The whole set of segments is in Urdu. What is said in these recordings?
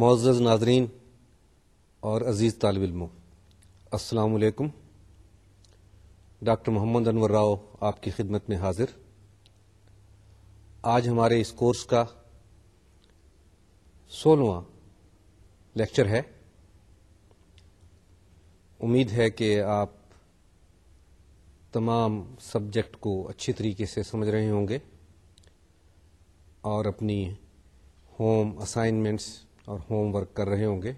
معزز ناظرین اور عزیز طالب علموں السلام علیکم ڈاکٹر محمد انور راؤ آپ کی خدمت میں حاضر آج ہمارے اس کورس کا سولہواں لیکچر ہے امید ہے کہ آپ تمام سبجیکٹ کو اچھی طریقے سے سمجھ رہے ہوں گے اور اپنی ہوم اسائنمنٹس اور ہوم ورک کر رہے ہوں گے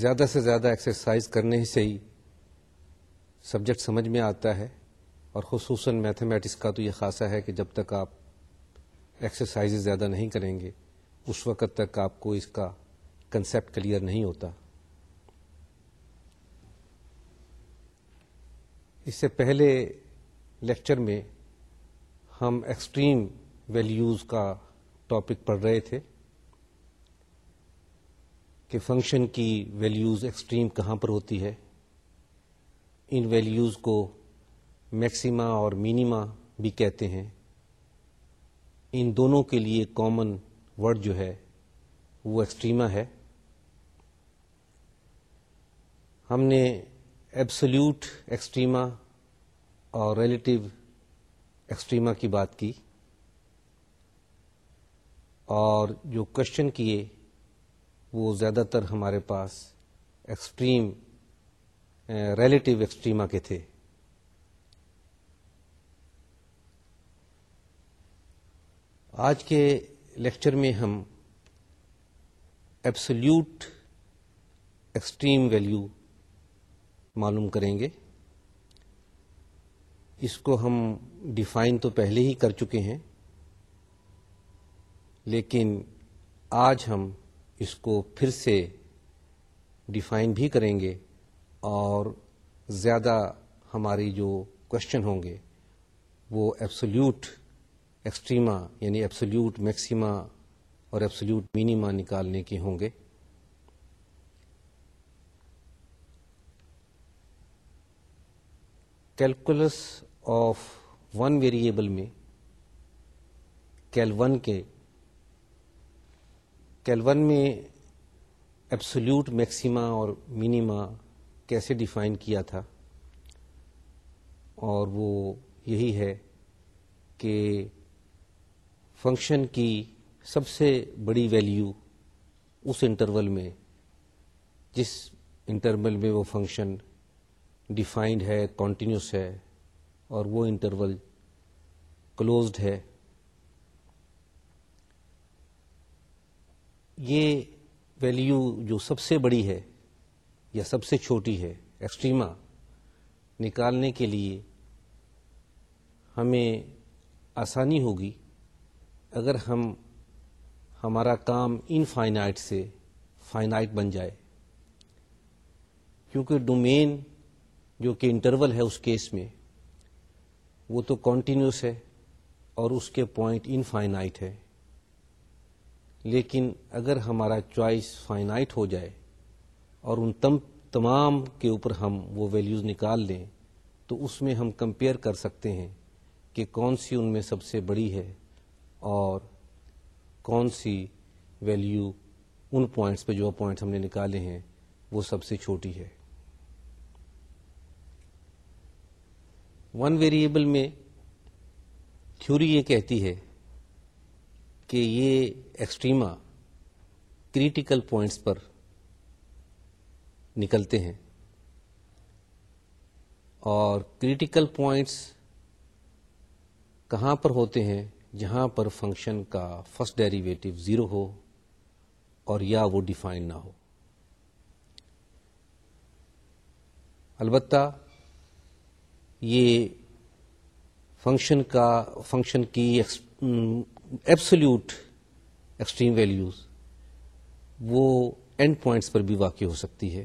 زیادہ سے زیادہ ایکسرسائز کرنے ہی سے ہی سبجیکٹ سمجھ میں آتا ہے اور خصوصاً میتھمیٹکس کا تو یہ خاصا ہے کہ جب تک آپ ایکسرسائز زیادہ نہیں کریں گے اس وقت تک آپ کو اس کا کنسیپٹ کلیئر نہیں ہوتا اس سے پہلے لیکچر میں ہم ایکسٹریم ویلیوز کا ٹاپک پڑھ رہے تھے کہ فنکشن کی ویلیوز ایکسٹریم کہاں پر ہوتی ہے ان ویلیوز کو میکسیما اور مینیما بھی کہتے ہیں ان دونوں کے لیے کامن ورڈ جو ہے وہ ایکسٹریما ہے ہم نے ایبسلیوٹ ایکسٹریما اور ریلیٹیو ایکسٹریما کی بات کی اور جو کوشچن کیے وہ زیادہ تر ہمارے پاس ایکسٹریم ریلیٹیو ایکسٹریما کے تھے آج کے لیکچر میں ہم ایبسلیوٹ ایکسٹریم ویلیو معلوم کریں گے اس کو ہم ڈیفائن تو پہلے ہی کر چکے ہیں لیکن آج ہم اس کو پھر سے ڈیفائن بھی کریں گے اور زیادہ ہماری جو کوشچن ہوں گے وہ ایبسلیوٹ ایکسٹریما یعنی ایبسلیوٹ میکسیما اور ایبسلیوٹ مینیما نکالنے کے ہوں گے کیلکولس آف ون ویریبل میں کیل ون کے کیلون میں ایبسلیوٹ میکسیما اور مینیما کیسے ڈیفائن کیا تھا اور وہ یہی ہے کہ فنکشن کی سب سے بڑی ویلیو اس انٹرول میں جس انٹرول میں وہ فنکشن ڈیفائنڈ ہے کنٹینیوس ہے اور وہ انٹرول کلوزڈ ہے یہ ویلیو جو سب سے بڑی ہے یا سب سے چھوٹی ہے ایکسٹریما نکالنے کے لیے ہمیں آسانی ہوگی اگر ہم ہمارا کام انفائنائٹ سے فائنائٹ بن جائے کیونکہ ڈومین جو کہ انٹرول ہے اس کیس میں وہ تو کانٹینیوس ہے اور اس کے پوائنٹ انفائنائٹ ہے لیکن اگر ہمارا چوائس فائنائٹ ہو جائے اور ان تم تمام کے اوپر ہم وہ ویلیوز نکال لیں تو اس میں ہم کمپیئر کر سکتے ہیں کہ کون سی ان میں سب سے بڑی ہے اور کون سی ویلیو ان پوائنٹس پہ جو پوائنٹس ہم نے نکالے ہیں وہ سب سے چھوٹی ہے ون ویریبل میں تھیوری یہ کہتی ہے کہ یہ ایکسٹریما کریٹیکل پوائنٹس پر نکلتے ہیں اور کریٹیکل پوائنٹس کہاں پر ہوتے ہیں جہاں پر فنکشن کا فرسٹ ڈیریویٹو زیرو ہو اور یا وہ ڈیفائن نہ ہو البتہ یہ فنکشن کا فنکشن کی ایبسلیوٹ ایکسٹریم ویلیوز وہ اینڈ پوائنٹس پر بھی واقع ہو سکتی ہے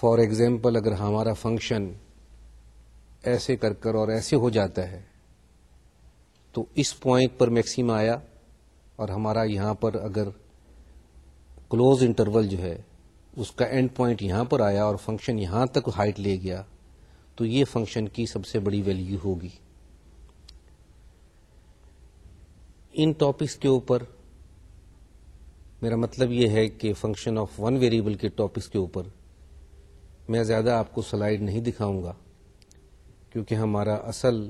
فار ایگزامپل اگر ہمارا فنکشن ایسے کر کر اور ایسے ہو جاتا ہے تو اس پوائنٹ پر میکسیم آیا اور ہمارا یہاں پر اگر کلوز انٹرول جو ہے اس کا اینڈ پوائنٹ یہاں پر آیا اور فنکشن یہاں تک ہائٹ لے گیا تو یہ فنکشن کی سب سے بڑی ویلیو ہوگی ان ٹاپکس کے اوپر میرا مطلب یہ ہے کہ فنکشن آف ون ویریبل کے ٹاپکس کے اوپر میں زیادہ آپ کو سلائڈ نہیں دکھاؤں گا کیونکہ ہمارا اصل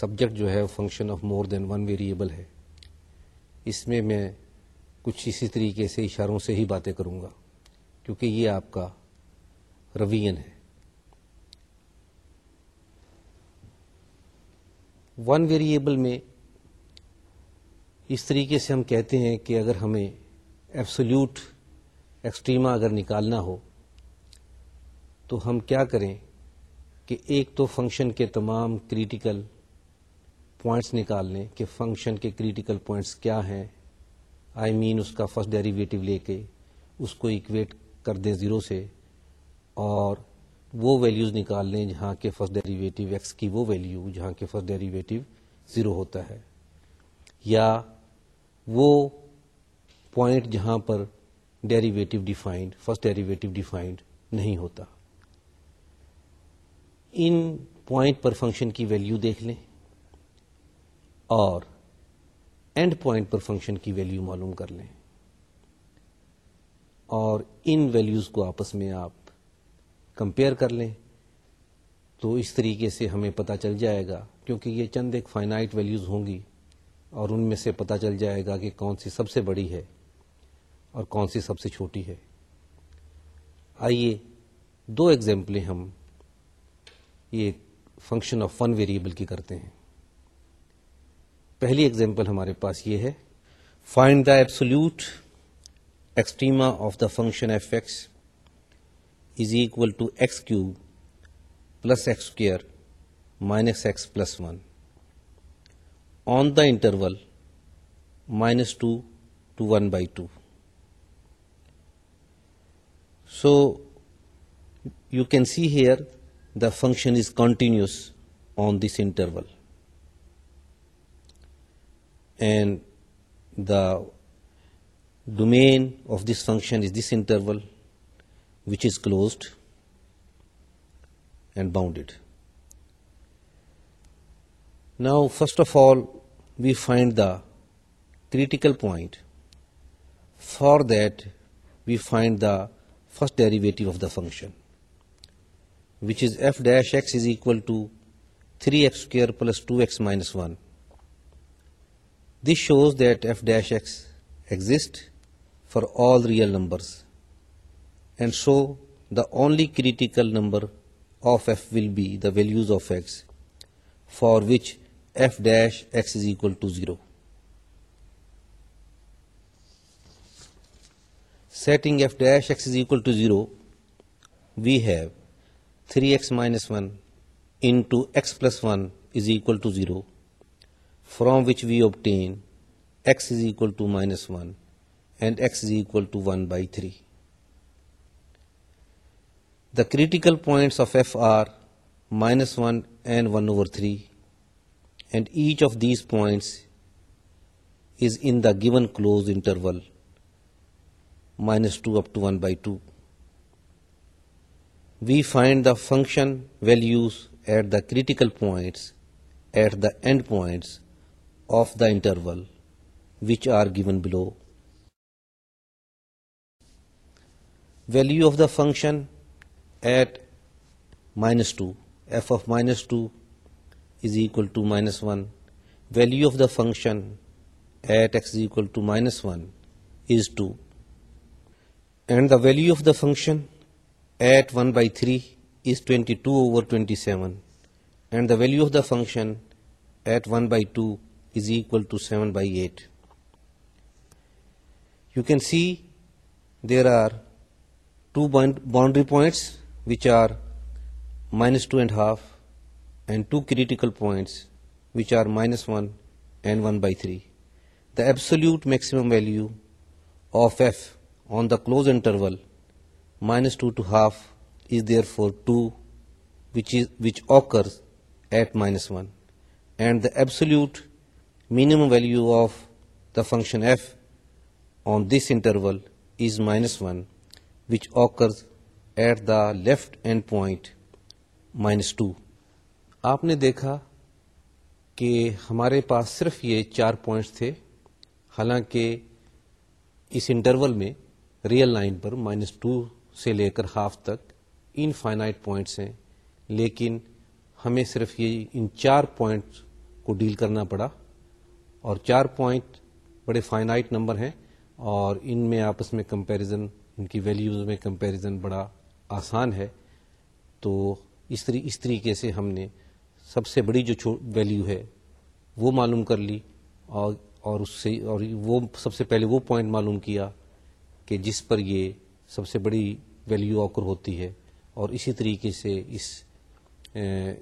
سبجیکٹ جو ہے function of more than one variable ہے اس میں میں کچھ اسی طریقے سے اشاروں سے ہی باتیں کروں گا کیونکہ یہ آپ کا روین ہے ون ویریبل میں اس طریقے سے ہم کہتے ہیں کہ اگر ہمیں ایبسلیوٹ ایکسٹریما اگر نکالنا ہو تو ہم کیا کریں کہ ایک تو فنکشن کے تمام کریٹیکل پوائنٹس نکال لیں کہ فنکشن کے کریٹیکل پوائنٹس کیا ہیں آئی I مین mean اس کا فرسٹ ڈیریویٹو لے کے اس کو ایکویٹ کر دیں زیرو سے اور وہ ویلیوز نکال لیں جہاں کے فرسٹ ڈیریویٹو ایکس کی وہ ویلیو جہاں کے فرسٹ ڈیریویٹو زیرو ہوتا ہے یا وہ پوائنٹ جہاں پر derivative defined first derivative defined نہیں ہوتا ان پوائنٹ پر فنکشن کی ویلیو دیکھ لیں اور اینڈ پوائنٹ پر فنکشن کی ویلیو معلوم کر لیں اور ان ویلیوز کو آپس میں آپ کمپیئر کر لیں تو اس طریقے سے ہمیں پتہ چل جائے گا کیونکہ یہ چند ایک فائنائٹ ویلیوز ہوں گی اور ان میں سے پتا چل جائے گا کہ کون سی سب سے بڑی ہے اور کون سی سب سے چھوٹی ہے آئیے دو ایگزامپلیں ہم یہ فنکشن آف ون ویریبل کی کرتے ہیں پہلی ایگزامپل ہمارے پاس یہ ہے find the absolute extrema of the function f x is equal to x cube plus x square minus x plus one on the interval -2 to 1/2. So you can see here the function is continuous on this interval, and the domain of this function is this interval, which is closed and bounded. Now, first of all, we find the critical point. For that, we find the first derivative of the function, which is f dash x is equal to 3x square plus 2x minus 1. This shows that f dash x exists for all real numbers, and so the only critical number of f will be the values of x for which f dash x is equal to 0. Setting f dash x is equal to 0, we have 3x minus 1 into x plus 1 is equal to 0, from which we obtain x is equal to minus 1 and x is equal to 1 by 3. The critical points of f are minus 1 and 1 over 3, and each of these points is in the given closed interval minus 2 up to 1 by 2. We find the function values at the critical points at the end points of the interval which are given below. Value of the function at minus 2, f of minus 2 is equal to minus 1, value of the function at x is equal to minus 1 is 2, and the value of the function at 1 by 3 is 22 over 27, and the value of the function at 1 by 2 is equal to 7 by 8. You can see there are two boundary points which are minus 2 and half and two critical points, which are -1 and 1/3. The absolute maximum value of f on the closed interval -2 to 1/2 is therefore 2, which occurs at -1, and the absolute minimum value of the function f on this interval is -1, which occurs at the left end point -2. آپ نے دیکھا کہ ہمارے پاس صرف یہ چار پوائنٹس تھے حالانکہ اس انٹرول میں ریئل لائن پر مائنس ٹو سے لے کر ہاف تک ان فائنائٹ پوائنٹس ہیں لیکن ہمیں صرف یہ ان چار پوائنٹس کو ڈیل کرنا پڑا اور چار پوائنٹ بڑے فائنائٹ نمبر ہیں اور ان میں آپس میں کمپیریزن ان کی ویلیوز میں کمپیریزن بڑا آسان ہے تو اس طریقے سے ہم نے سب سے بڑی جو ویلیو ہے وہ معلوم کر لی اور اور اس سے اور وہ سب سے پہلے وہ پوائنٹ معلوم کیا کہ جس پر یہ سب سے بڑی ویلیو آکر ہوتی ہے اور اسی طریقے سے اس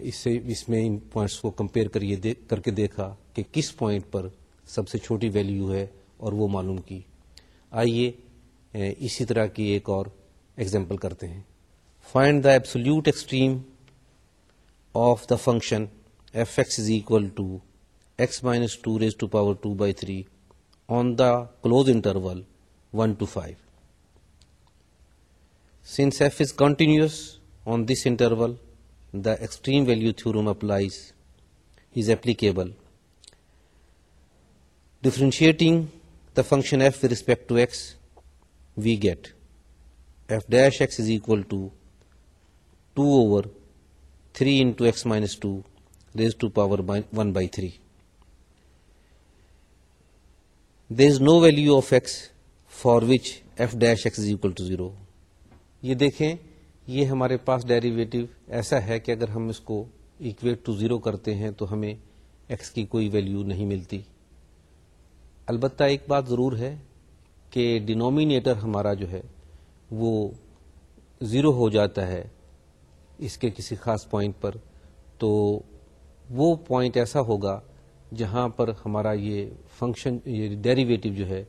اس سے اس میں ان پوائنٹس کو کمپیئر کریے کر کے دیکھا کہ کس پوائنٹ پر سب سے چھوٹی ویلیو ہے اور وہ معلوم کی آئیے اسی طرح کی ایک اور ایگزامپل کرتے ہیں find the absolute extreme of the function fx is equal to x minus 2 raised to power 2 by 3 on the closed interval 1 to 5. Since f is continuous on this interval, the extreme value theorem is applicable. Differentiating the function f with respect to x, we get f dash x is equal to 2 over three in two x minus two raise to power one by three there no value of x for which f dash x is equal to zero یہ دیکھیں یہ ہمارے پاس ڈیریویٹو ایسا ہے کہ اگر ہم اس کو اکویٹ ٹو زیرو کرتے ہیں تو ہمیں ایکس کی کوئی ویلیو نہیں ملتی البتہ ایک بات ضرور ہے کہ ڈینومینیٹر ہمارا جو ہے وہ زیرو ہو جاتا ہے اس کے کسی خاص پوائنٹ پر تو وہ پوائنٹ ایسا ہوگا جہاں پر ہمارا یہ فنکشن یہ ڈیریویٹو جو ہے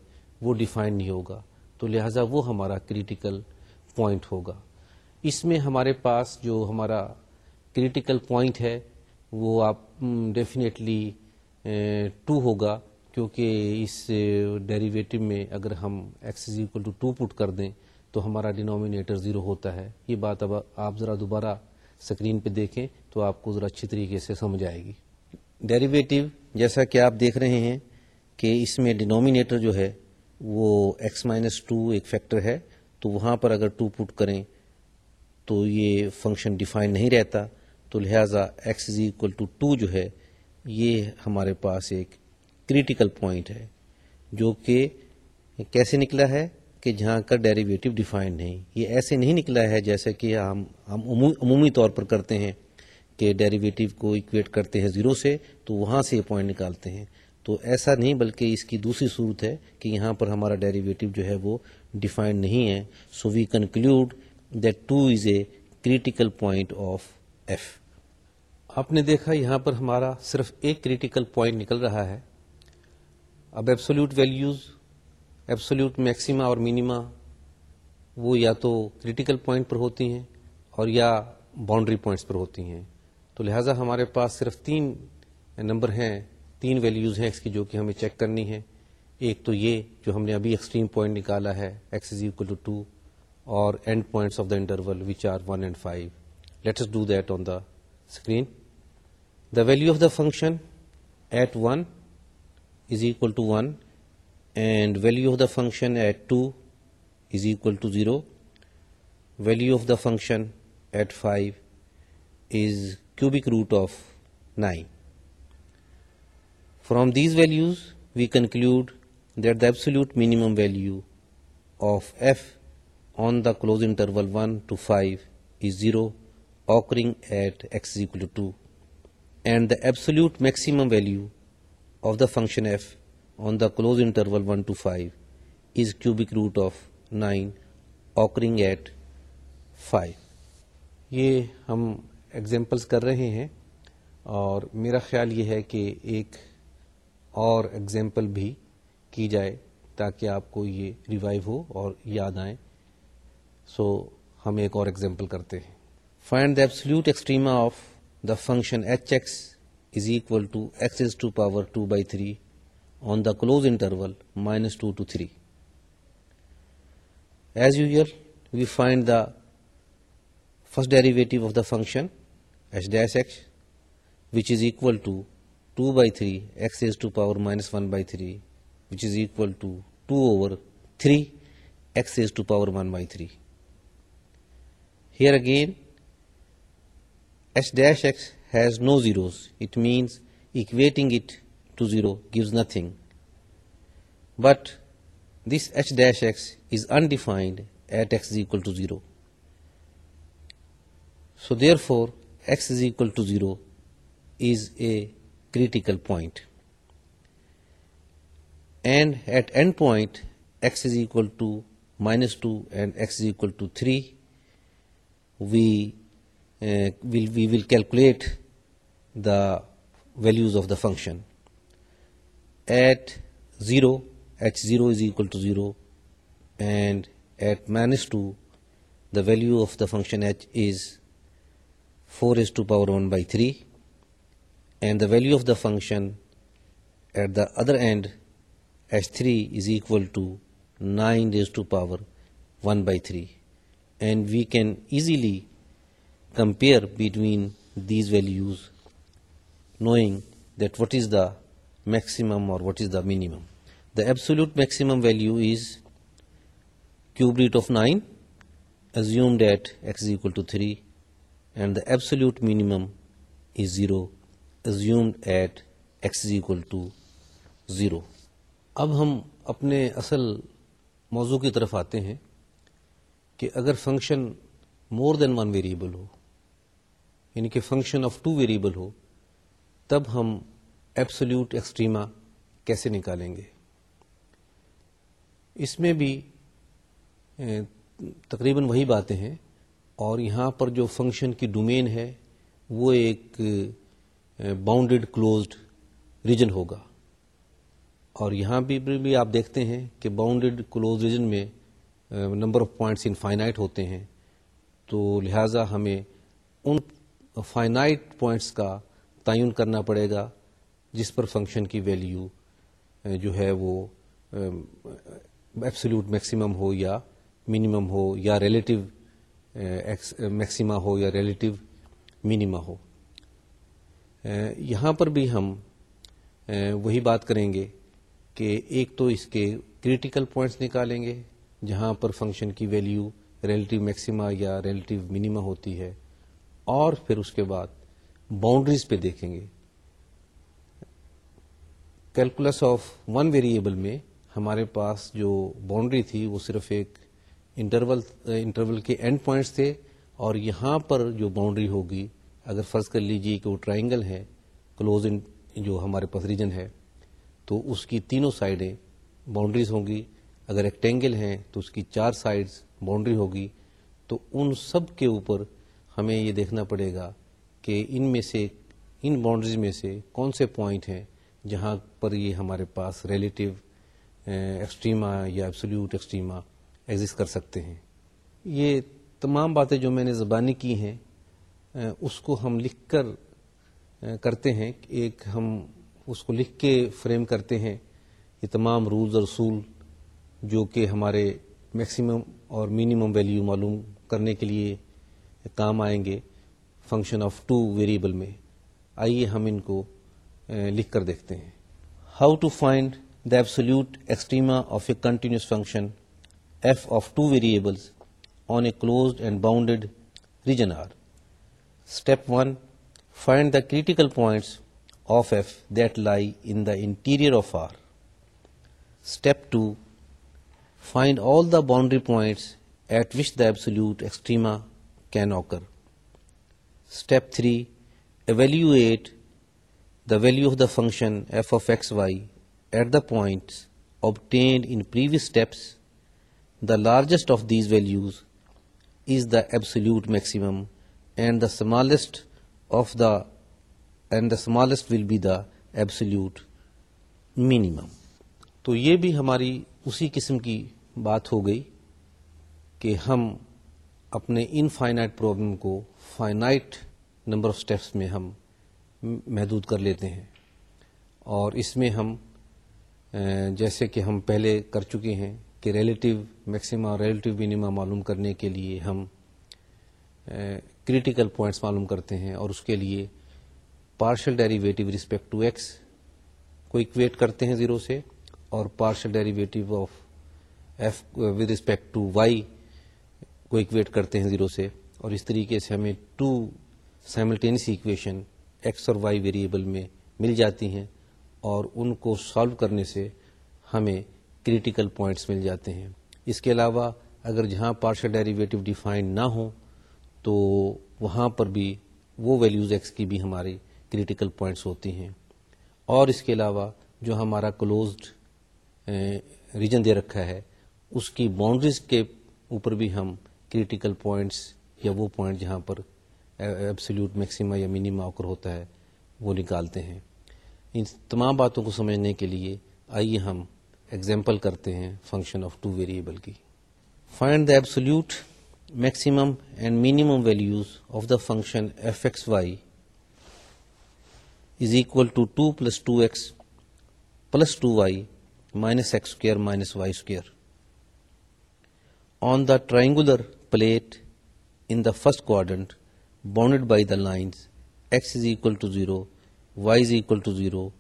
وہ ڈیفائن نہیں ہوگا تو لہٰذا وہ ہمارا کریٹیکل پوائنٹ ہوگا اس میں ہمارے پاس جو ہمارا کریٹیکل پوائنٹ ہے وہ آپ ڈیفینیٹلی ٹو ہوگا کیونکہ اس ڈیریویٹو میں اگر ہم x is equal to two put کر دیں تو ہمارا ڈینومینیٹر زیرو ہوتا ہے یہ بات اب آپ ذرا دوبارہ اسکرین پہ دیکھیں تو آپ کو ذرا اچھی طریقے سے سمجھ آئے گی ڈیریویٹو جیسا کہ آپ دیکھ رہے ہیں کہ اس میں ڈینومینیٹر جو ہے وہ ایکس مائنس ٹو ایک فیکٹر ہے تو وہاں پر اگر ٹو پٹ کریں تو یہ فنکشن ڈیفائن نہیں رہتا تو لہٰذا x is equal to two جو ہے یہ ہمارے پاس ایک کریٹیکل پوائنٹ ہے جو کہ کیسے نکلا ہے کہ جہاں کا ڈیریویٹو ڈیفائنڈ نہیں یہ ایسے نہیں نکلا ہے جیسے کہ ہم ہم عمومی طور پر کرتے ہیں کہ ڈیریویٹو کو اکویٹ کرتے ہیں زیرو سے تو وہاں سے یہ پوائنٹ نکالتے ہیں تو ایسا نہیں بلکہ اس کی دوسری صورت ہے کہ یہاں پر ہمارا ڈیریویٹو جو ہے وہ ڈیفائنڈ نہیں ہے so we conclude that two is a critical point of f آپ نے دیکھا یہاں پر ہمارا صرف ایک کریٹیکل پوائنٹ نکل رہا ہے اب ایبسولوٹ ویلیوز ایبسولوٹ میکسیما اور مینیما وہ یا تو کریٹیکل پوائنٹ پر ہوتی ہیں اور یا باؤنڈری پوائنٹس پر ہوتی ہیں تو لہٰذا ہمارے پاس صرف تین نمبر ہیں تین ویلیوز ہیں کی جو کہ ہمیں چیک کرنی ہے ایک تو یہ جو ہم نے ابھی ایکسٹریم پوائنٹ نکالا ہے x is equal to two اور end points of the interval are one and five let's do that on the screen the value of the function at one is equal to one and value of the function at 2 is equal to 0. Value of the function at 5 is cubic root of 9. From these values we conclude that the absolute minimum value of f on the closed interval 1 to 5 is 0, occurring at x is equal to 2, and the absolute maximum value of the function f on the close interval 1 to 5 is cubic root of 9 occurring at 5 یہ ہم ایگزامپلس کر رہے ہیں اور میرا خیال یہ ہے کہ ایک اور ایگزامپل بھی کی جائے تاکہ آپ کو یہ ریوائو ہو اور یاد آئیں سو ہم ایک اور ایگزامپل کرتے ہیں find the absolute extrema of the function h x is equal to x is to power two by three on the close interval minus 2 to 3. As usual, we find the first derivative of the function h dash x, which is equal to 2 by 3 x raised to power minus 1 by 3, which is equal to 2 over 3 x raised to power 1 by 3. Here again, h dash x has no zeros. It means equating it to 0 gives nothing. But this h dash x is undefined at x is equal to 0. So therefore, x is equal to 0 is a critical point. And at end point, x is equal to minus 2 and x is equal to 3, we uh, will calculate the values of the function at 0, h0 is equal to 0, and at minus 2 the value of the function h is 4 to power 1 by 3, and the value of the function at the other end h3 is equal to 9 raised to power 1 by 3, and we can easily compare between these values knowing that what is the maximum اور what is the minimum the is maximum root is cube root of nine is equal to two three and the minimum minimum is zero assumed at x equal to zero اب ہم اپنے اصل موضوع کی طرف آتے ہیں کہ اگر function more than one variable ہو یعنی کہ فنکشن آف ٹو ویریبل ہو تب ہم ایبسلیوٹ ایکسٹریما کیسے نکالیں گے اس میں بھی تقریباً وہی باتیں ہیں اور یہاں پر جو فنکشن کی ڈومین ہے وہ ایک باؤنڈیڈ کلوزڈ ریجن ہوگا اور یہاں بھی بھی آپ دیکھتے ہیں کہ باؤنڈیڈ کلوز ریجن میں number of points infinite ہوتے ہیں تو لہٰذا ہمیں ان فائنائٹ پوائنٹس کا تعین کرنا پڑے گا جس پر فنکشن کی ویلیو جو ہے وہ ایبسلیوٹ میکسیمم ہو یا منیمم ہو یا ریلیٹو میکسیما ہو یا ریلیٹو منیما ہو یہاں پر بھی ہم وہی بات کریں گے کہ ایک تو اس کے کریٹیکل پوائنٹس نکالیں گے جہاں پر فنکشن کی ویلیو ریلیٹیو میکسیما یا ریلیٹیو منیما ہوتی ہے اور پھر اس کے بعد باؤنڈریز پہ دیکھیں گے کیلکولس آف ون ویریبل میں ہمارے پاس جو باؤنڈری تھی وہ صرف ایک انٹرول انٹرول کے اینڈ پوائنٹس تھے اور یہاں پر جو باؤنڈری ہوگی اگر فرض کر لیجیے کہ وہ ٹرائنگل ہے کلوز ان جو ہمارے پاس ریجن ہے تو اس کی تینوں سائڈیں باؤنڈریز ہوں گی اگر ریکٹینگل ہیں تو اس کی چار سائڈز باؤنڈری ہوگی تو ان سب کے اوپر ہمیں یہ دیکھنا پڑے گا کہ ان میں سے ان باؤنڈریز میں سے کون سے پوائنٹ ہیں جہاں پر یہ ہمارے پاس ریلیٹو ایکسٹریما یا ایبسلیوٹ ایکسٹریما ایگزٹ کر سکتے ہیں یہ تمام باتیں جو میں نے زبانی کی ہیں اس کو ہم لکھ کر کرتے ہیں ایک ہم اس کو لکھ کے فریم کرتے ہیں یہ تمام رولز اور اصول جو کہ ہمارے میکسیمم اور منیمم ویلیو معلوم کرنے کے لیے کام آئیں گے فنکشن آف ٹو ویریبل میں آئیے ہم ان کو لکھ کر دیکھتے ہیں how to find the absolute extrema of a continuous function f of two variable on a closed and bounded region R step one find the critical points of f that lie in the interior of R step two find all the boundary points at which the ab extrema can occur step three evaluate the value of the function f of xy at the points obtained in previous steps, the largest of these values is the absolute maximum and the smallest of the and the smallest will be the absolute minimum. تو یہ بھی ہماری اسی قسم کی بات ہو گئی کہ ہم اپنے انفائنائٹ پرابلم کو فائنائٹ نمبر آف اسٹیپس میں ہم محدود کر لیتے ہیں اور اس میں ہم جیسے کہ ہم پہلے کر چکے ہیں کہ ریلیٹیو میکسیما اور ریلیٹیو مینیما معلوم کرنے کے لیے ہم کریٹیکل پوائنٹس معلوم کرتے ہیں اور اس کے لیے partial derivative respect to x کو اکویٹ کرتے ہیں زیرو سے اور partial derivative of f with respect to y کو اکویٹ کرتے ہیں زیرو سے اور اس طریقے سے ہمیں ٹو سائملٹینس اکویشن ایکس اور وائی ویریبل میں مل جاتی ہیں اور ان کو سالو کرنے سے ہمیں کریٹیکل پوائنٹس مل جاتے ہیں اس کے علاوہ اگر جہاں پارشل ڈیریویٹو ڈیفائن نہ ہوں تو وہاں پر بھی وہ ویلیوز ایکس کی بھی ہماری کریٹیکل پوائنٹس ہوتی ہیں اور اس کے علاوہ جو ہمارا کلوزڈ ریجن دے رکھا ہے اس کی باؤنڈریز کے اوپر بھی ہم کریٹیکل پوائنٹس یا وہ پوائنٹ جہاں پر ایبسلیوٹ میکسیما یا منیما اوکر ہوتا ہے وہ نکالتے ہیں ان تمام باتوں کو سمجھنے کے لیے آئیے ہم ایگزامپل کرتے ہیں فنکشن آف ٹو ویریبل کی find the absolute maximum and minimum values of the function f x y is equal to two plus two x plus two y minus x square minus y square on the triangular plate in the first quadrant bounded by the lines x is equal to 0, y is equal to 0,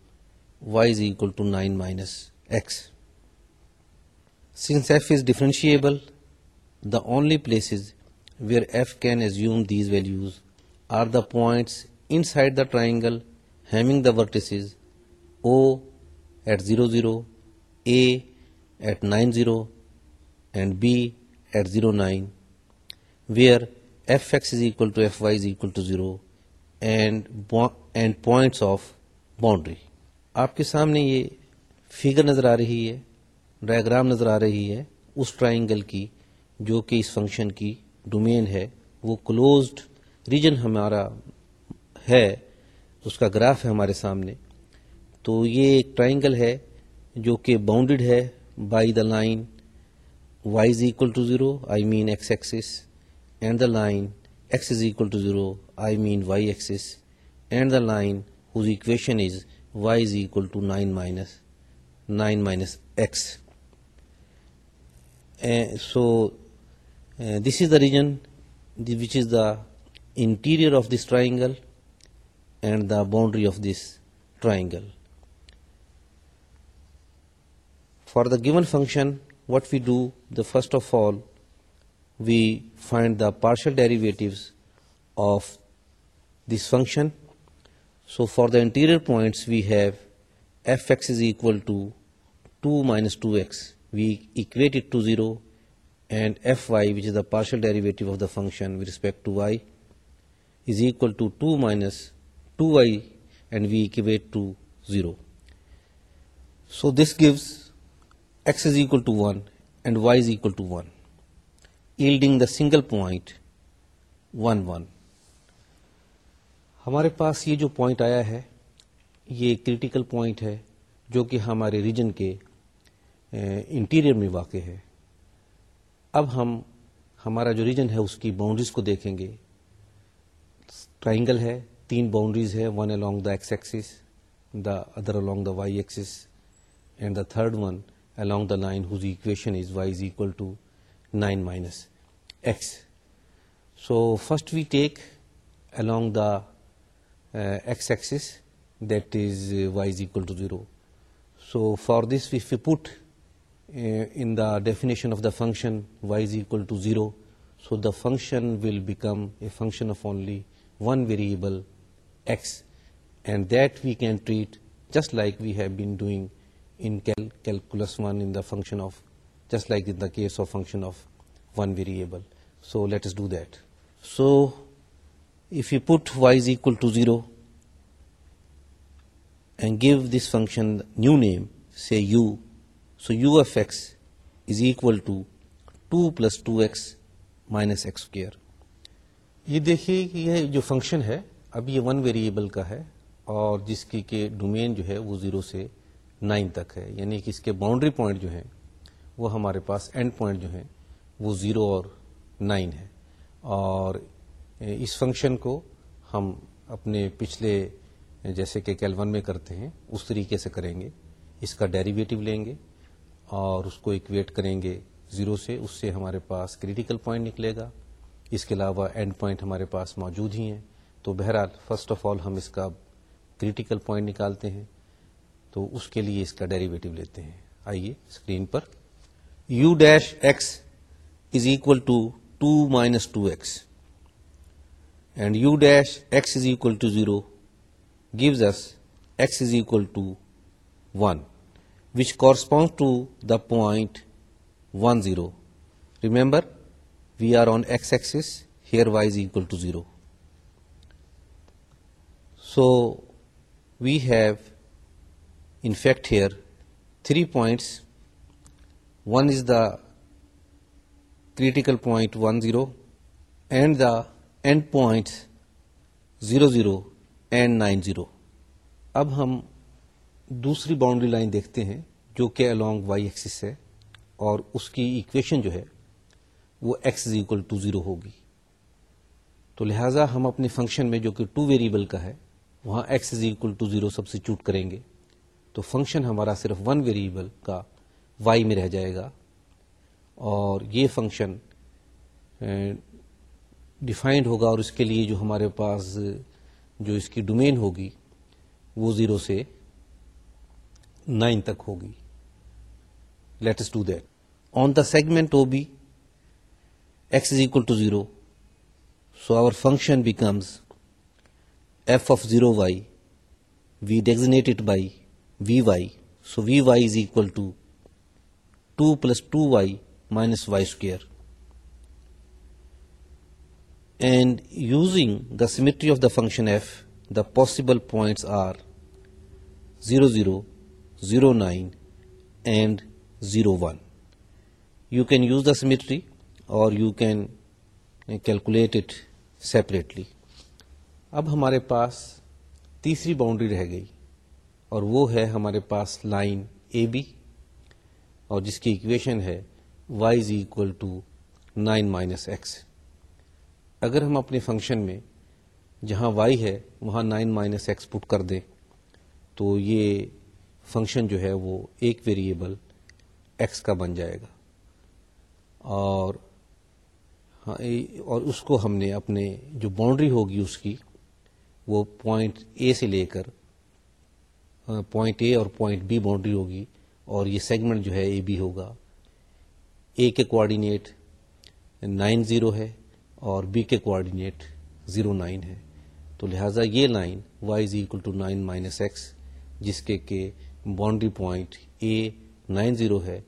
y is equal to 9 minus x. Since f is differentiable, the only places where f can assume these values are the points inside the triangle having the vertices O at 0, 0, A at 9, 0 and B at 0, 9, where f x is equal to f y is equal to zero and end points of boundary آپ کے سامنے یہ فیگر نظر آ رہی ہے ڈائگرام نظر آ رہی ہے اس ٹرائنگل کی جو کہ اس فنکشن کی ڈومین ہے وہ کلوزڈ ریجن ہمارا ہے اس کا گراف ہے ہمارے سامنے تو یہ ایک ٹرائنگل ہے جو کہ باؤنڈڈ ہے by the line y is equal to zero I mean x axis and the line x is equal to 0, I mean y axis, and the line whose equation is y is equal to 9 minus x. Eh, so eh, this is the region which is the interior of this triangle and the boundary of this triangle. For the given function, what we do, the first of all we find the partial derivatives of this function. So for the interior points we have fx is equal to 2 minus 2x. We equate it to 0, and fy, which is the partial derivative of the function with respect to y, is equal to 2 minus 2y, and we equate to 0. So this gives x is equal to 1 and y is equal to 1. Yielding the single point one one ہمارے پاس یہ جو پوائنٹ آیا ہے یہ کریٹیکل پوائنٹ ہے جو کہ ہمارے ریجن کے انٹیریئر میں واقع ہے اب ہم ہمارا جو ریجن ہے اس کی باؤنڈریز کو دیکھیں گے ٹرائنگل ہے تین باؤنڈریز ہے one along the x axis the other along the y axis and the third one along the line is y is equal to nine minus x. So first we take along the uh, x-axis, that is uh, y is equal to 0. So for this, if we put uh, in the definition of the function y is equal to 0, so the function will become a function of only one variable x, and that we can treat just like we have been doing in calculus 1 in the function of, just like in the case of function of one variable. So let do that so if you put y is equal to zero and give this function new name say u so u f x is equal to two plus two x minus x square یہ دیکھیے کہ یہ جو فنکشن ہے اب یہ ون ویریبل کا ہے اور جس کی کہ ڈومین جو ہے وہ زیرو سے نائن تک ہے یعنی کہ اس کے باؤنڈری پوائنٹ جو ہیں وہ ہمارے پاس اینڈ پوائنٹ جو ہیں وہ زیرو اور نائن ہے اور اس فنکشن کو ہم اپنے پچھلے جیسے کہ کیلون میں کرتے ہیں اس طریقے سے کریں گے اس کا ڈیریویٹو لیں گے اور اس کو اکویٹ کریں گے زیرو سے اس سے ہمارے پاس کریٹیکل پوائنٹ نکلے گا اس کے علاوہ اینڈ پوائنٹ ہمارے پاس موجود ہی ہیں تو بہرحال فرسٹ آف آل ہم اس کا کریٹیکل پوائنٹ نکالتے ہیں تو اس کے لیے اس کا ڈیریویٹو لیتے ہیں آئیے اسکرین پر u dash x is equal to 2 minus 2x, and u dash x is equal to 0 gives us x is equal to 1, which corresponds to the point 1, 0. Remember, we are on x axis, here y is equal to 0. So we have in fact here 3 points. One is the critical point one zero and the end point zero zero and nine zero اب ہم دوسری باؤنڈری لائن دیکھتے ہیں جو کہ الانگ وائی ایکسس ہے اور اس کی ایکویشن جو ہے وہ x is equal to zero ہوگی تو لہٰذا ہم اپنے فنکشن میں جو کہ ٹو ویریبل کا ہے وہاں x is equal to zero سب سے چوٹ کریں گے تو فنکشن ہمارا صرف ون ویریبل کا وائی میں رہ جائے گا اور یہ فنکشن ڈیفائنڈ eh, ہوگا اور اس کے لیے جو ہمارے پاس جو اس کی ڈومین ہوگی وہ زیرو سے نائن تک ہوگی let's do that on the segment O B x is equal to zero so our function becomes f of zero y we it by v y so v y is equal to two plus two y minus y square and using the symmetry of the function f the possible points are 0 0 0 9 and 0 1 you can use the symmetry or you can calculate it separately اب ہمارے پاس تیسری باؤنڈری رہ گئی اور وہ ہے ہمارے پاس لائن اے بی اور جس کی ایکویشن ہے y is equal to nine minus x اگر ہم اپنے فنکشن میں جہاں وائی ہے وہاں نائن مائنس ایکس پٹ کر دیں تو یہ فنکشن جو ہے وہ ایک ویریبل ایکس کا بن جائے گا ہاں، اور اس کو ہم نے اپنے جو باؤنڈری ہوگی اس کی وہ پوائنٹ اے سے لے کر پوائنٹ ہاں، اے اور پوائنٹ بی باؤنڈری ہوگی اور یہ سیگمنٹ جو ہے اے بی ہوگا اے کے کوآڈینیٹ نائن زیرو ہے اور بی کے کوآڈینیٹ زیرو نائن ہے تو لہٰذا یہ line y is equal to nine minus x جس کے کہ boundary point A nine zero ہے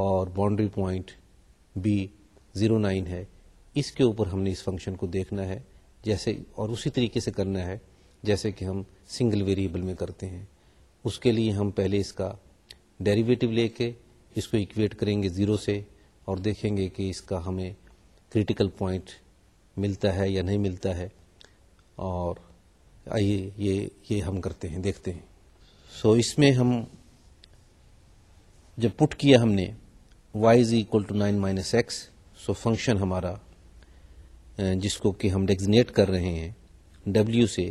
اور boundary point B zero nine ہے اس کے اوپر ہم نے اس فنکشن کو دیکھنا ہے جیسے اور اسی طریقے سے کرنا ہے جیسے کہ ہم سنگل ویریبل میں کرتے ہیں اس کے لیے ہم پہلے اس کا ڈیریویٹو لے کے اس کو ایکویٹ کریں گے زیرو سے اور دیکھیں گے کہ اس کا ہمیں کریٹیکل پوائنٹ ملتا ہے یا نہیں ملتا ہے اور آئیے یہ یہ ہم کرتے ہیں دیکھتے ہیں سو اس میں ہم جب پٹ کیا ہم نے y is equal to nine minus x so function ہمارا جس کو کہ ہم ڈیگزنیٹ کر رہے ہیں ڈبلیو سے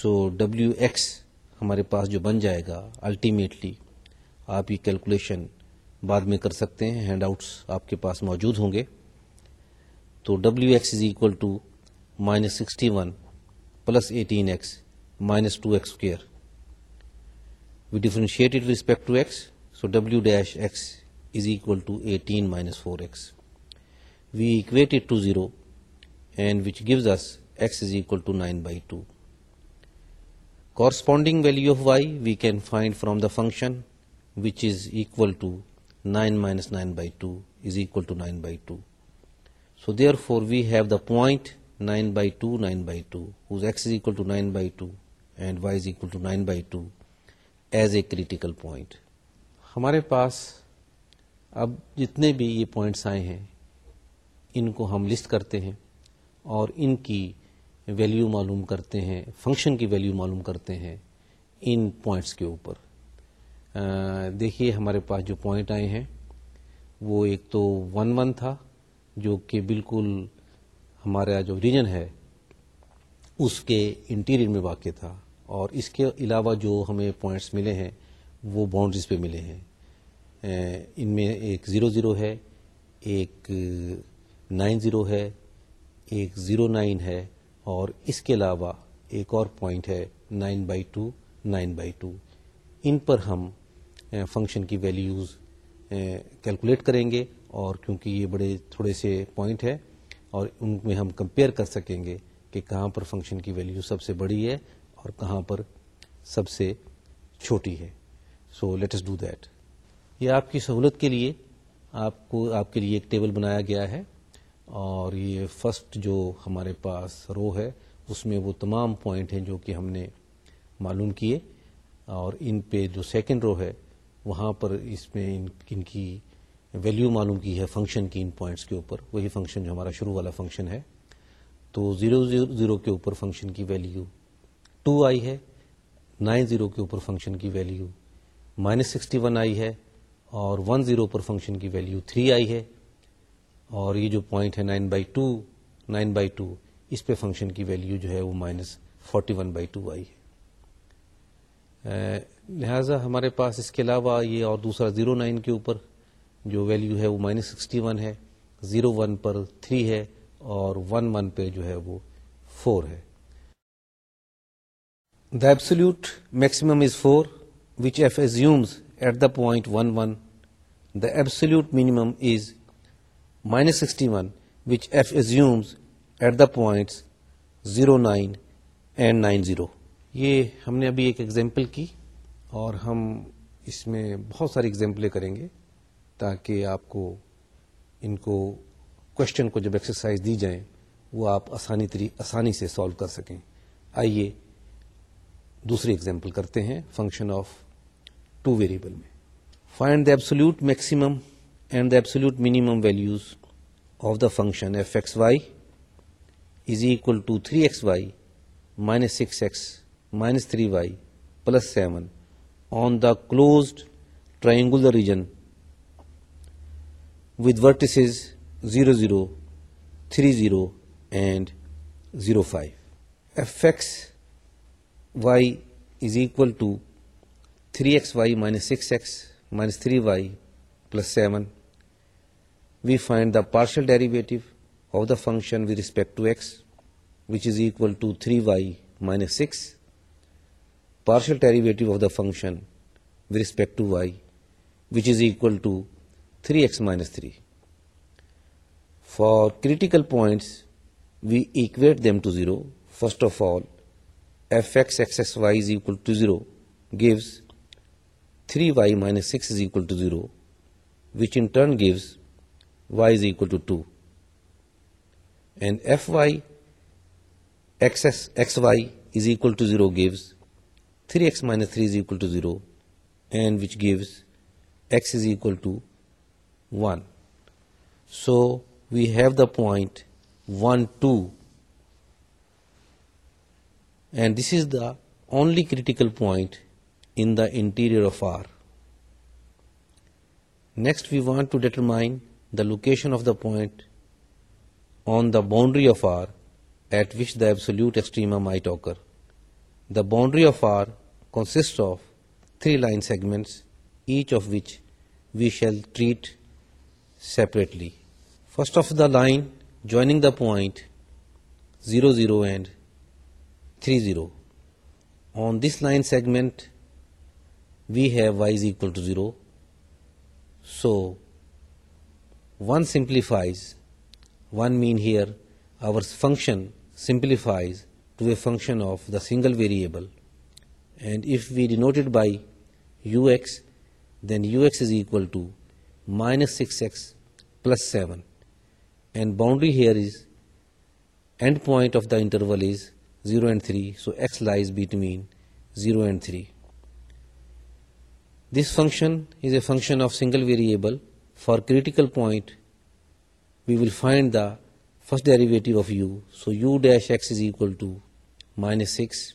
سو ڈبلیو ایکس ہمارے پاس جو بن جائے گا الٹیمیٹلی آپ یہ کیلکولیشن بعد میں کر سکتے ہیں ہینڈ آؤٹس آپ کے پاس موجود ہوں گے تو W X is equal to minus sixty one plus eighteen X minus two X square we differentiate respect to X so W dash X is equal to eighteen minus four X we it to zero and which gives us X is equal to nine by two corresponding value of Y we can find from the function which is equal to 9 minus 9 by 2 is equal to 9 by 2. So therefore we have the point 9 by 2, 9 by 2 whose x is equal to 9 by 2 and y is equal to 9 by 2 as a critical point. ہمارے پاس اب جتنے بھی یہ پوائنٹس آئے ہیں ان کو ہم لسٹ کرتے ہیں اور ان کی ویلیو معلوم کرتے ہیں فنکشن کی ویلیو معلوم کرتے ہیں ان پوائنٹس کے اوپر دیکھیے ہمارے پاس جو پوائنٹ آئے ہیں وہ ایک تو ون ون تھا جو کہ بالکل ہمارا جو ریجن ہے اس کے انٹیریئر میں واقع تھا اور اس کے علاوہ جو ہمیں پوائنٹس ملے ہیں وہ باؤنڈریز پہ ملے ہیں ان میں ایک زیرو زیرو ہے ایک نائن زیرو ہے ایک زیرو نائن ہے اور اس کے علاوہ ایک اور پوائنٹ ہے nine by two nine by two ان پر ہم فنکشن کی ویلیوز کیلکولیٹ کریں گے اور کیونکہ یہ بڑے تھوڑے سے پوائنٹ ہے اور ان میں ہم کمپیئر کر سکیں گے کہ کہاں پر فنکشن کی ویلیو سب سے بڑی ہے اور کہاں پر سب سے چھوٹی ہے سو لیٹس ڈو دیٹ یہ آپ کی سہولت کے لیے آپ کو آپ کے لیے ایک ٹیبل بنایا گیا ہے اور یہ فرسٹ جو ہمارے پاس رو ہے اس میں وہ تمام پوائنٹ ہیں جو کہ ہم نے معلوم کیے اور ان پہ جو سیکنڈ رو ہے وہاں پر اس میں ان کی ویلیو معلوم کی ہے فنکشن کی ان پوائنٹس کے اوپر وہی فنکشن جو ہمارا شروع والا فنکشن ہے تو زیرو زیرو کے اوپر فنکشن کی ویلیو ٹو آئی ہے نائن زیرو کے اوپر فنکشن کی ویلیو مائنس سکسٹی ون آئی ہے اور ون زیرو پر فنکشن کی ویلیو تھری آئی ہے اور یہ جو پوائنٹ ہے nine by two nine by two اس پہ فنکشن کی ویلیو جو ہے وہ minus forty one by two آئی ہے لہذا ہمارے پاس اس کے علاوہ یہ اور دوسرا زیرو نائن کے اوپر جو ویلیو ہے وہ مائنس سکسٹی ون ہے زیرو ون پر تھری ہے اور ون ون پہ جو ہے وہ فور ہے the absolute maximum is four which f assumes at the point one one the absolute minimum is minus sixty one which f assumes at the point zero nine and nine zero یہ ہم نے ابھی ایک ایگزامپل کی اور ہم اس میں بہت ساری ایگزامپلیں کریں گے تاکہ آپ کو ان کو کوشچن کو جب ایکسرسائز دی جائیں وہ آپ آسانی آسانی سے سالو کر سکیں آئیے دوسری ایگزامپل کرتے ہیں فنکشن آف ٹو ویریبل میں find the absolute maximum and the absolute minimum values of the function f x y is equal to three x y minus six x minus 3y plus 7 on the closed triangular region with vertices 0, 0, 3, 0 and 0, 5. fxy is equal to 3xy minus 6x minus 3y plus 7. We find the partial derivative of the function with respect to x, which is equal to 3y minus 6 partial derivative of the function with respect to y, which is equal to 3x minus 3. For critical points, we equate them to 0. First of all, fx xx y is equal to 0 gives 3y minus 6 is equal to 0, which in turn gives y is equal to 2. And fy xx xy is equal to 0 gives 3x minus 3 is equal to 0, and which gives x is equal to 1. So we have the point 1, 2, and this is the only critical point in the interior of R. Next we want to determine the location of the point on the boundary of R at which the absolute extrema might occur. The boundary of R consists of 3 line segments, each of which we shall treat separately. First of the line joining the point 0, 0 and 3, 0. On this line segment we have y is equal to 0. So one simplifies, one mean here our function simplifies to a function of the single variable, and if we denote it by ux, then ux is equal to minus 6x plus 7, and boundary here is end point of the interval is 0 and 3, so x lies between 0 and 3. This function is a function of single variable. For critical point, we will find the first derivative of u, so u dash x is equal to minus 6,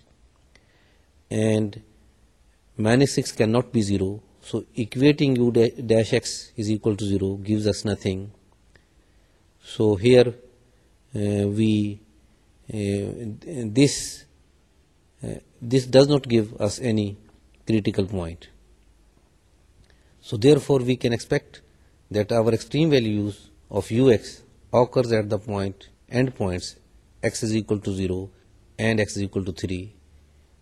and minus 6 cannot be 0. So equating u dash x is equal to 0 gives us nothing. So here uh, uh, uh, this does not give us any critical point. So therefore we can expect that our extreme values of ux occurs at the point endpoints x is equal to 0 and x is equal to 3,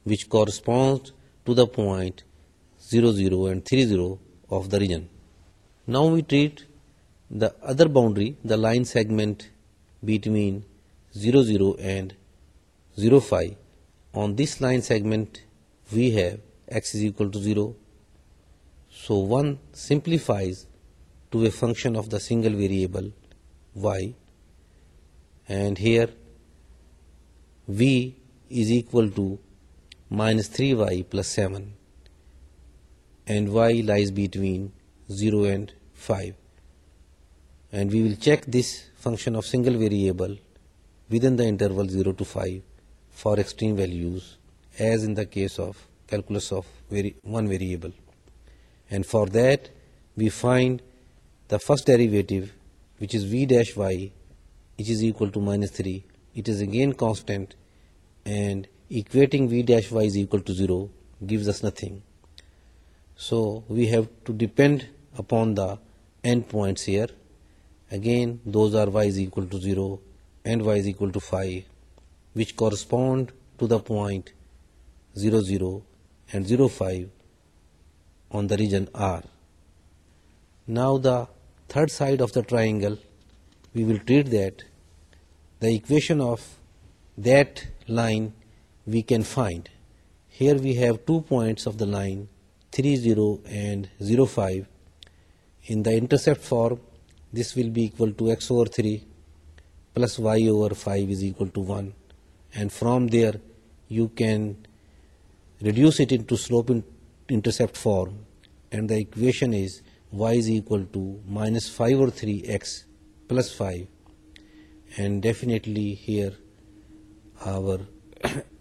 which corresponds to the point 0, 0 and 3, 0 of the region. Now we treat the other boundary, the line segment between 0, 0 and 0, 5. On this line segment we have x is equal to 0. So one simplifies to a function of the single variable y, and here v is equal to minus 3y plus 7, and y lies between 0 and 5. And we will check this function of single variable within the interval 0 to 5 for extreme values, as in the case of calculus of one variable. And for that we find the first derivative, which is v dash y, which is equal to minus 3. It is again constant and equating v dash y is equal to 0 gives us nothing. So we have to depend upon the endpoints here. Again, those are y is equal to 0 and y is equal to 5, which correspond to the point 0, 0 and 0, 5 on the region R. Now the third side of the triangle, we will treat that the equation of that line we can find. Here we have 2 points of the line 30 and 05. In the intercept form, this will be equal to x over 3 plus y over 5 is equal to 1, and from there you can reduce it into slope intercept form, and the equation is y is equal to minus 5 over 3 x plus 5, and definitely here our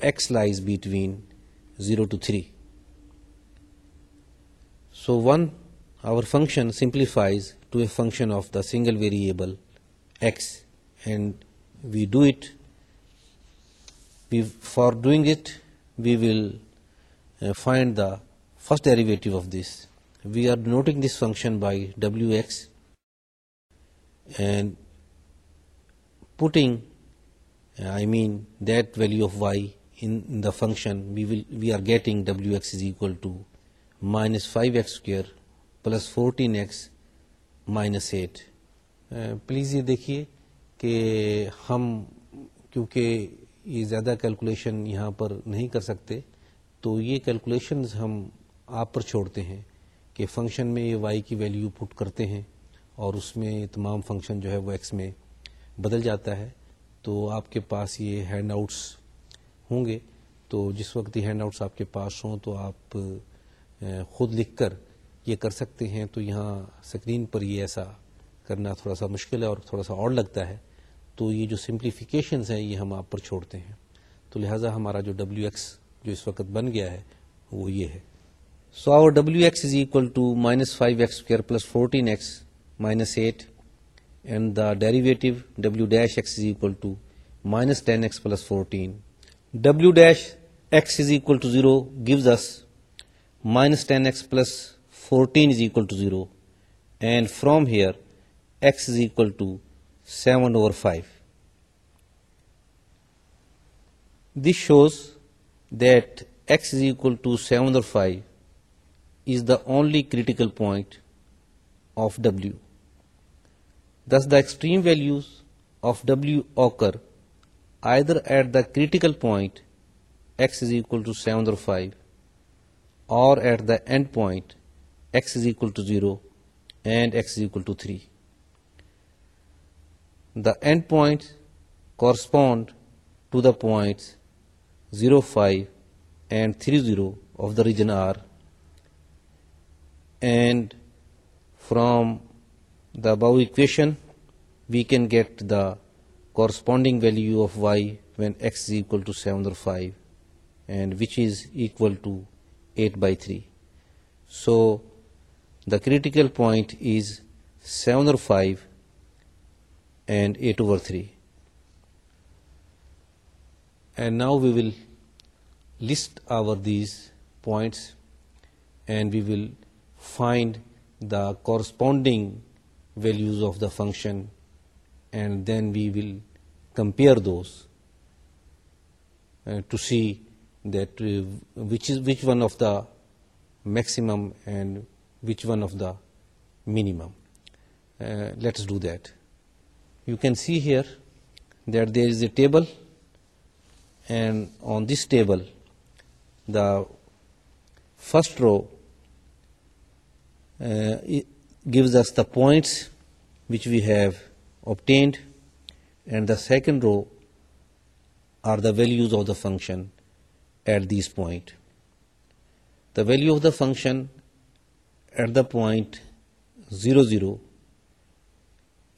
x lies between 0 to 3. So our function simplifies to a function of the single variable x, and we do it. For doing it, we will uh, find the first derivative of this. We are denoting this function by wx and putting I mean that value of y in the function we will we are getting W x is equal to minus five x square plus fourteen x minus eight please یہ دیکھیے کہ ہم کیونکہ یہ زیادہ کیلکولیشن یہاں پر نہیں کر سکتے تو یہ کیلکولیشنز ہم آپ پر چھوڑتے ہیں کہ فنکشن میں یہ وائی کی ویلیو پٹ کرتے ہیں اور اس میں تمام فنکشن جو ہے وہ ایکس میں بدل جاتا ہے تو آپ کے پاس یہ ہینڈ آؤٹس ہوں گے تو جس وقت یہ ہینڈ آؤٹس آپ کے پاس ہوں تو آپ خود لکھ کر یہ کر سکتے ہیں تو یہاں سکرین پر یہ ایسا کرنا تھوڑا سا مشکل ہے اور تھوڑا سا اور لگتا ہے تو یہ جو سمپلیفیکیشنز ہیں یہ ہم آپ پر چھوڑتے ہیں تو لہٰذا ہمارا جو ڈبلیو ایکس جو اس وقت بن گیا ہے وہ یہ ہے so our W x is equal to minus five x square plus fourteen x minus eight and the derivative w dash x is equal to minus 10x plus 14. W dash x is equal to 0 gives us minus 10x plus 14 is equal to 0, and from here x is equal to 7 over 5. This shows that x is equal to 7 over 5 is the only critical point of W. Thus, the extreme values of W occur either at the critical point x is equal to 705 or at the end point x is equal to 0 and x is equal to 3. The end points correspond to the points 0,5 and 3,0 of the region R, and from the above equation, we can get the corresponding value of y when x is equal to 7/5 and which is equal to 8/3. So the critical point is 7/5 and 8/3. And now we will list our these points and we will find the corresponding values of the function, and then we will compare those uh, to see that uh, which one of the maximum and which one of the minimum. Uh, let us do that. You can see here that there is a table, and on this table the first row gives us the points which we have obtained, and the second row are the values of the function at these points. The value of the function at the point 0, 0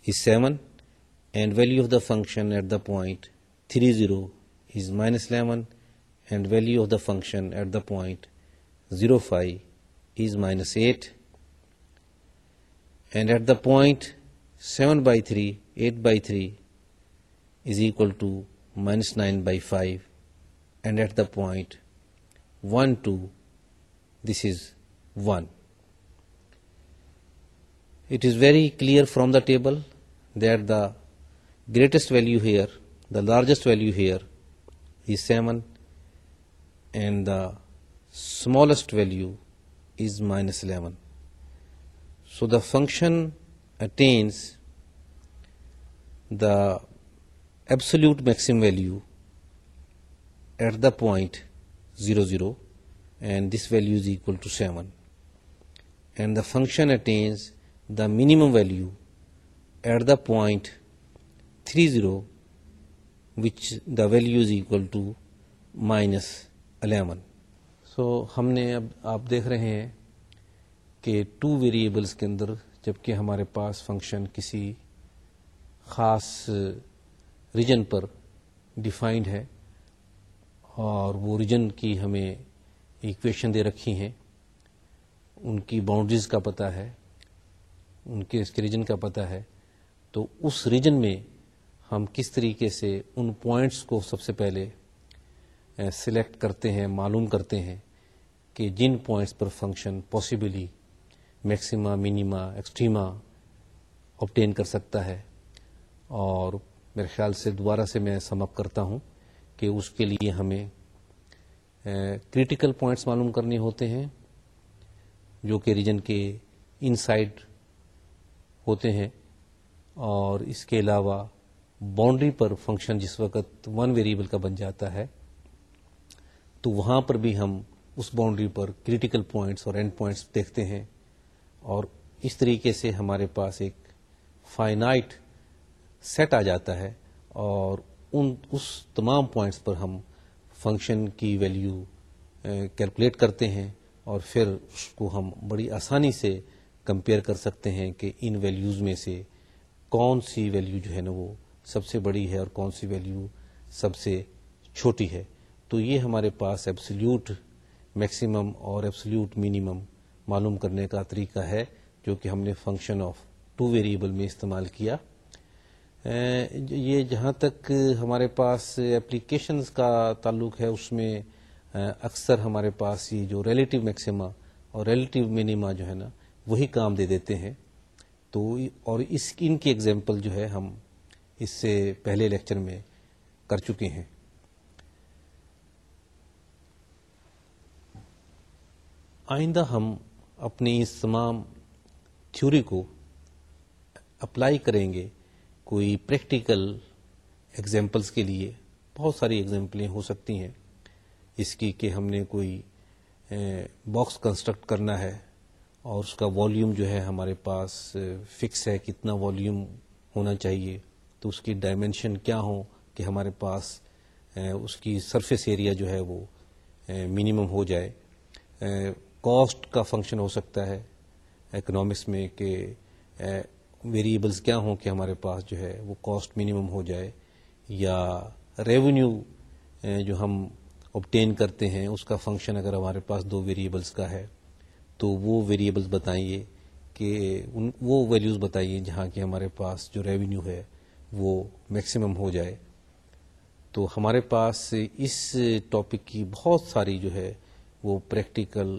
is 7, and value of the function at the point 3, 0 is -11, and value of the function at the point 0, 5 is -8 and at the point 7 by 3, 8 by 3 is equal to minus 9 by 5, and at the point 1, 2, this is 1. It is very clear from the table that the greatest value here, the largest value here is 7, and the smallest value is minus 11. So the function attains the absolute maximum value at the point zero zero and this value is equal to seven and the function attains the minimum value at the point three zero which the value is equal to minus eleven so ہم نے اب آپ دیکھ رہے ہیں کہ ٹو ویریبلس کے اندر جب کہ ہمارے پاس فنکشن کسی خاص ریجن پر ڈیفائنڈ ہے اور وہ ریجن کی ہمیں ایکویشن دے رکھی ہیں ان کی باؤنڈریز کا پتہ ہے ان کے اس کے ریجن کا پتہ ہے تو اس ریجن میں ہم کس طریقے سے ان پوائنٹس کو سب سے پہلے سلیکٹ eh, کرتے ہیں معلوم کرتے ہیں کہ جن پوائنٹس پر function possibly maxima minima extrema obtain کر سکتا ہے اور میرے خیال سے دوبارہ سے میں سم اپ کرتا ہوں کہ اس کے لیے ہمیں کریٹیکل پوائنٹس معلوم کرنے ہوتے ہیں جو کہ ریجن کے ان سائڈ ہوتے ہیں اور اس کے علاوہ باؤنڈری پر فنکشن جس وقت ون ویریبل کا بن جاتا ہے تو وہاں پر بھی ہم اس باؤنڈری پر کریٹیکل پوائنٹس اور اینڈ پوائنٹس دیکھتے ہیں اور اس طریقے سے ہمارے پاس ایک فائنائٹ سیٹ آ جاتا ہے اور ان اس تمام پوائنٹس پر ہم فنکشن کی ویلیو کیلکولیٹ eh, کرتے ہیں اور پھر اس کو ہم بڑی آسانی سے کمپیئر کر سکتے ہیں کہ ان ویلیوز میں سے کون سی ویلیو جو ہے نا وہ سب سے بڑی ہے اور کون سی ویلیو سب سے چھوٹی ہے تو یہ ہمارے پاس ایبسلیوٹ میکسیمم اور ایبسلیوٹ منیمم معلوم کرنے کا طریقہ ہے جو کہ ہم نے فنکشن آف ٹو ویریبل میں استعمال کیا یہ جہاں تک ہمارے پاس اپلیکیشنز کا تعلق ہے اس میں اکثر ہمارے پاس یہ جو ریلیٹیو میکسیما اور ریلیٹیو مینیما جو ہے نا وہی کام دے دیتے ہیں تو اور اس ان کی ایگزامپل جو ہے ہم اس سے پہلے لیکچر میں کر چکے ہیں آئندہ ہم اپنی اس تمام تھیوری کو اپلائی کریں گے کوئی پریکٹیکل ایگزامپلس کے لیے بہت ساری ایگزامپلیں ہو سکتی ہیں اس کی کہ ہم نے کوئی باکس کنسٹرکٹ کرنا ہے اور اس کا والیوم جو ہے ہمارے پاس فکس ہے کتنا والیوم ہونا چاہیے تو اس کی ڈائمینشن کیا ہوں کہ ہمارے پاس اس کی سرفیس ایریا جو ہے وہ منیمم ہو جائے کاسٹ کا فنکشن ہو سکتا ہے اکنامکس میں کہ ویریبلس کیا ہوں کہ ہمارے پاس جو ہے وہ کاسٹ منیمم ہو جائے یا ریونیو جو ہم آبٹین کرتے ہیں اس کا فنکشن اگر ہمارے پاس دو ویریبلس کا ہے تو وہ ویریبلس بتائیے کہ ان وہ ویلیوز بتائیے جہاں کہ ہمارے پاس جو ریونیو ہے وہ میکسیمم ہو جائے تو ہمارے پاس اس ٹاپک کی بہت ساری جو ہے وہ پریکٹیکل